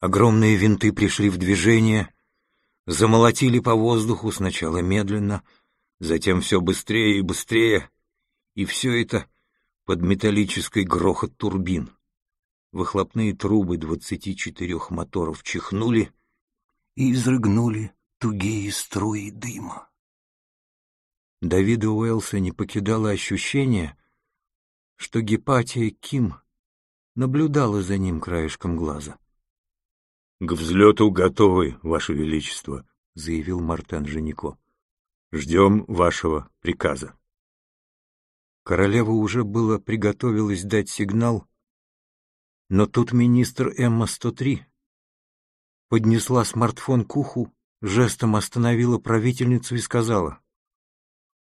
Огромные винты пришли в движение, замолотили по воздуху сначала медленно, затем все быстрее и быстрее, и все это под металлический грохот турбин. Выхлопные трубы двадцати четырех моторов чихнули и изрыгнули тугие струи дыма. Давида Уэлса не покидало ощущение, что Гепатия Ким наблюдала за ним краешком глаза. — К взлету готовы, Ваше Величество, — заявил Мартен Женико. — Ждем вашего приказа. Королева уже было приготовилась дать сигнал, но тут министр Эмма-103 поднесла смартфон к уху, жестом остановила правительницу и сказала,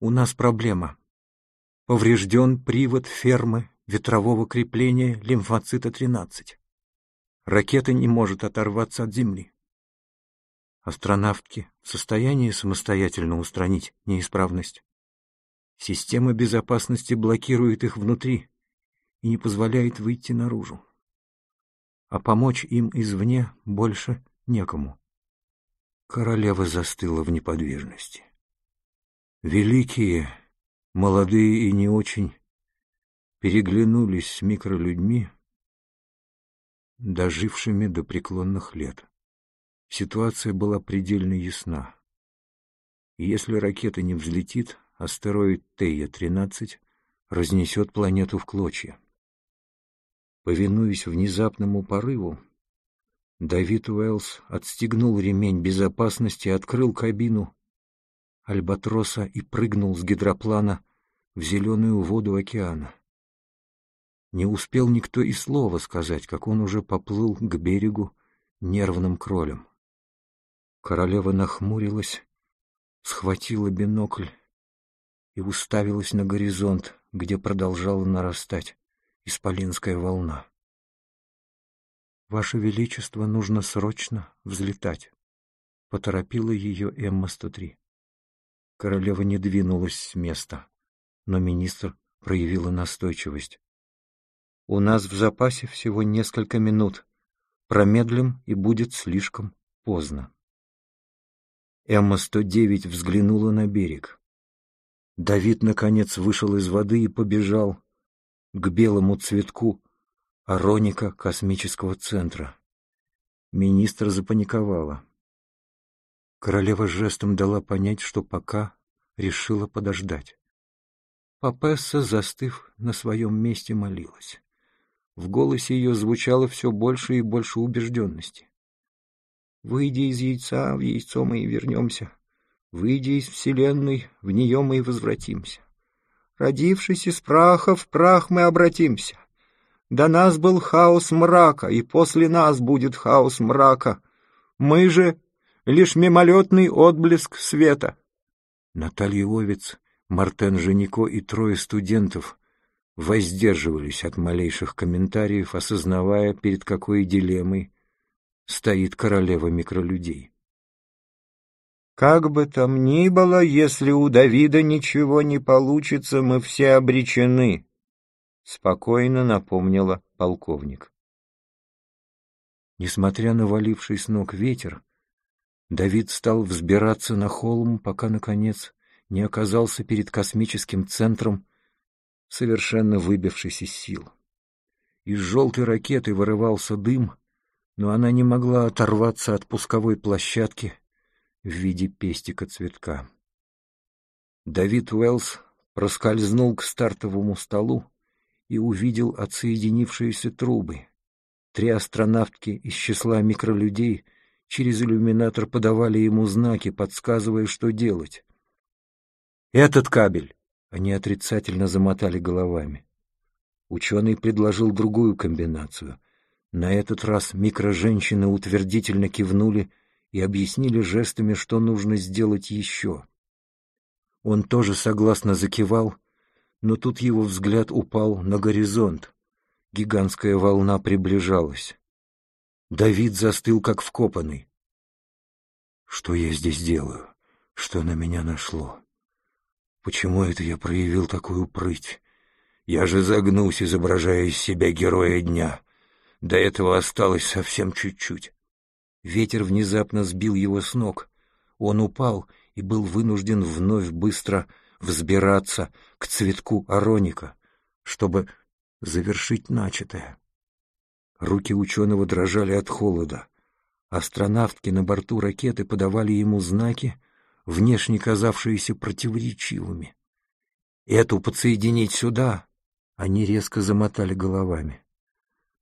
«У нас проблема. Поврежден привод фермы ветрового крепления лимфоцита-13. Ракета не может оторваться от Земли. Астронавтки в состоянии самостоятельно устранить неисправность. Система безопасности блокирует их внутри и не позволяет выйти наружу. А помочь им извне больше некому. Королева застыла в неподвижности. Великие, молодые и не очень, переглянулись с микролюдьми, дожившими до преклонных лет. Ситуация была предельно ясна. Если ракета не взлетит, астероид Тея-13 разнесет планету в клочья. Повинуясь внезапному порыву, Давид Уэллс отстегнул ремень безопасности, открыл кабину Альбатроса и прыгнул с гидроплана в зеленую воду океана. Не успел никто и слова сказать, как он уже поплыл к берегу нервным кролем. Королева нахмурилась, схватила бинокль и уставилась на горизонт, где продолжала нарастать исполинская волна. «Ваше Величество, нужно срочно взлетать», — поторопила ее Эмма-103. Королева не двинулась с места, но министр проявила настойчивость. У нас в запасе всего несколько минут. Промедлим, и будет слишком поздно. Эмма-109 взглянула на берег. Давид, наконец, вышел из воды и побежал к белому цветку Ароника космического центра. Министр запаниковала. Королева жестом дала понять, что пока решила подождать. Папесса, застыв на своем месте, молилась. В голосе ее звучало все больше и больше убежденности. «Выйдя из яйца, в яйцо мы и вернемся. Выйдя из вселенной, в нее мы и возвратимся. Родившись из праха, в прах мы обратимся. До нас был хаос мрака, и после нас будет хаос мрака. Мы же — лишь мимолетный отблеск света». Наталья Овец, Мартен Женико и трое студентов воздерживались от малейших комментариев, осознавая, перед какой дилеммой стоит королева микролюдей. «Как бы там ни было, если у Давида ничего не получится, мы все обречены», — спокойно напомнила полковник. Несмотря на валивший с ног ветер, Давид стал взбираться на холм, пока, наконец, не оказался перед космическим центром совершенно выбившись из сил. Из желтой ракеты вырывался дым, но она не могла оторваться от пусковой площадки в виде пестика цветка. Давид Уэллс проскользнул к стартовому столу и увидел отсоединившиеся трубы. Три астронавтки из числа микролюдей через иллюминатор подавали ему знаки, подсказывая, что делать. «Этот кабель!» Они отрицательно замотали головами. Ученый предложил другую комбинацию. На этот раз микроженщины утвердительно кивнули и объяснили жестами, что нужно сделать еще. Он тоже согласно закивал, но тут его взгляд упал на горизонт. Гигантская волна приближалась. Давид застыл, как вкопанный. «Что я здесь делаю? Что на меня нашло?» Почему это я проявил такую прыть? Я же загнусь, изображая из себя героя дня. До этого осталось совсем чуть-чуть. Ветер внезапно сбил его с ног. Он упал и был вынужден вновь быстро взбираться к цветку ароника, чтобы завершить начатое. Руки ученого дрожали от холода. Астронавтки на борту ракеты подавали ему знаки, внешне казавшиеся противоречивыми. «Эту подсоединить сюда!» Они резко замотали головами.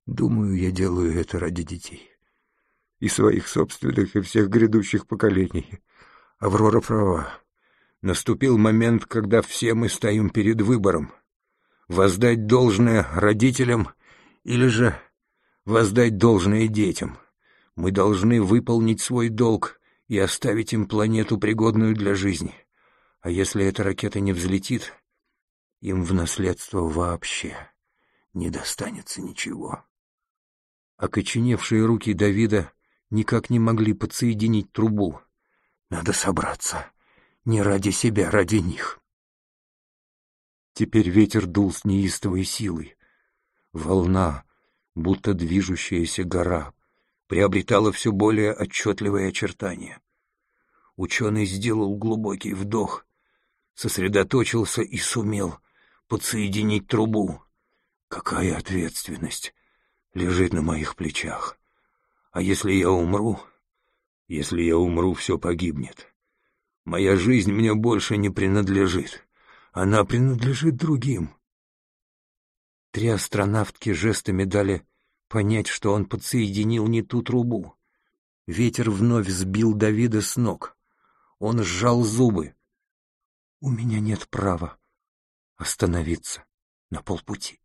«Думаю, я делаю это ради детей. И своих собственных, и всех грядущих поколений. Аврора права. Наступил момент, когда все мы стоим перед выбором. Воздать должное родителям или же воздать должное детям. Мы должны выполнить свой долг и оставить им планету, пригодную для жизни. А если эта ракета не взлетит, им в наследство вообще не достанется ничего. Окоченевшие руки Давида никак не могли подсоединить трубу. Надо собраться. Не ради себя, ради них. Теперь ветер дул с неистовой силой. Волна, будто движущаяся гора, приобретала все более отчетливые очертания. Ученый сделал глубокий вдох, сосредоточился и сумел подсоединить трубу. Какая ответственность лежит на моих плечах. А если я умру? Если я умру, все погибнет. Моя жизнь мне больше не принадлежит. Она принадлежит другим. Три астронавтки жестами дали понять, что он подсоединил не ту трубу. Ветер вновь сбил Давида с ног. Он сжал зубы. «У меня нет права остановиться на полпути».